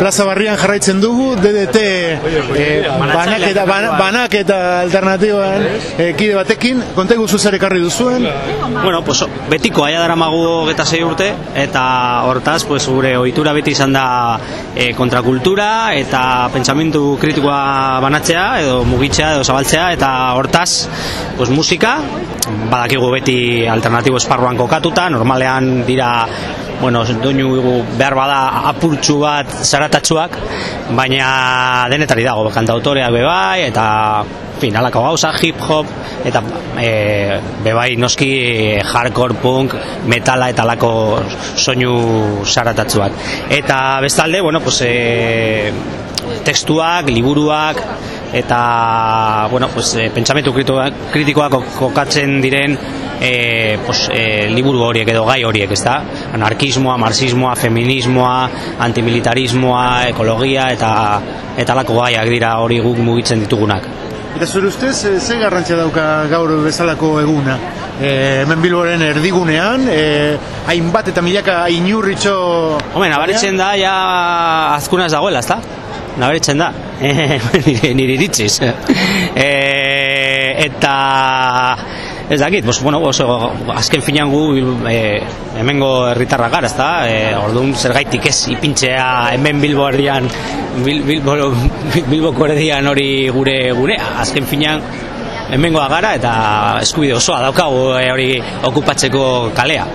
Plaza Barrian jarraitzen dugu, DDT eh, banak eta, bana- banak eta alternatiboan eh, kide batekin, konta guzu zer ekarri duzuen, Bueno, pues, betiko aia dara magu eta sei urte, eta hortaz, pues, gure ohitura beti izan da e, kontrakultura eta pentsamentu kritikoa banatzea, edo mugitzea, edo zabaltzea, eta hortaz, pues, musika, badakigu beti alternatibo esparruan kokatuta, normalean dira bueno, doinu behar bada apurtxu bat zaratatxuak, baina denetari dago, kantautoreak bebai, eta fin, alako gauza, hip hop, eta e, bebai noski hardcore punk, metala eta alako soinu zaratatxuak. Eta bestalde, bueno, pues, e, testuak, liburuak, eta bueno, pues, e, pentsamentu kritikoak, kokatzen diren e, pues, e, liburu horiek edo gai horiek, ezta? Anarkismoa, marxismoa, feminismoa, antimilitarismoa, ekologia eta eta lako gaiak dira hori guk mugitzen ditugunak. Eta zure ustez, eh, ze garrantzia dauka gaur bezalako eguna? E, hemen Bilboren erdigunean, e, hainbat eta milaka inurritxo... Hombre, nabaritzen da, ja azkuna ez dagoela, ezta? Nabaritzen da, nire, nire iritziz. e, eta ez dakit, bos, bueno, oso, azken finan gu e, hemengo herritarra gara, ezta? E, orduan zergaitik ez ipintzea hemen Bilbo erdian, Bil, Bilbo, Bilboko erdian hori gure gunea. Azken finan hemengoa gara eta eskubide osoa daukagu e, hori okupatzeko kalea.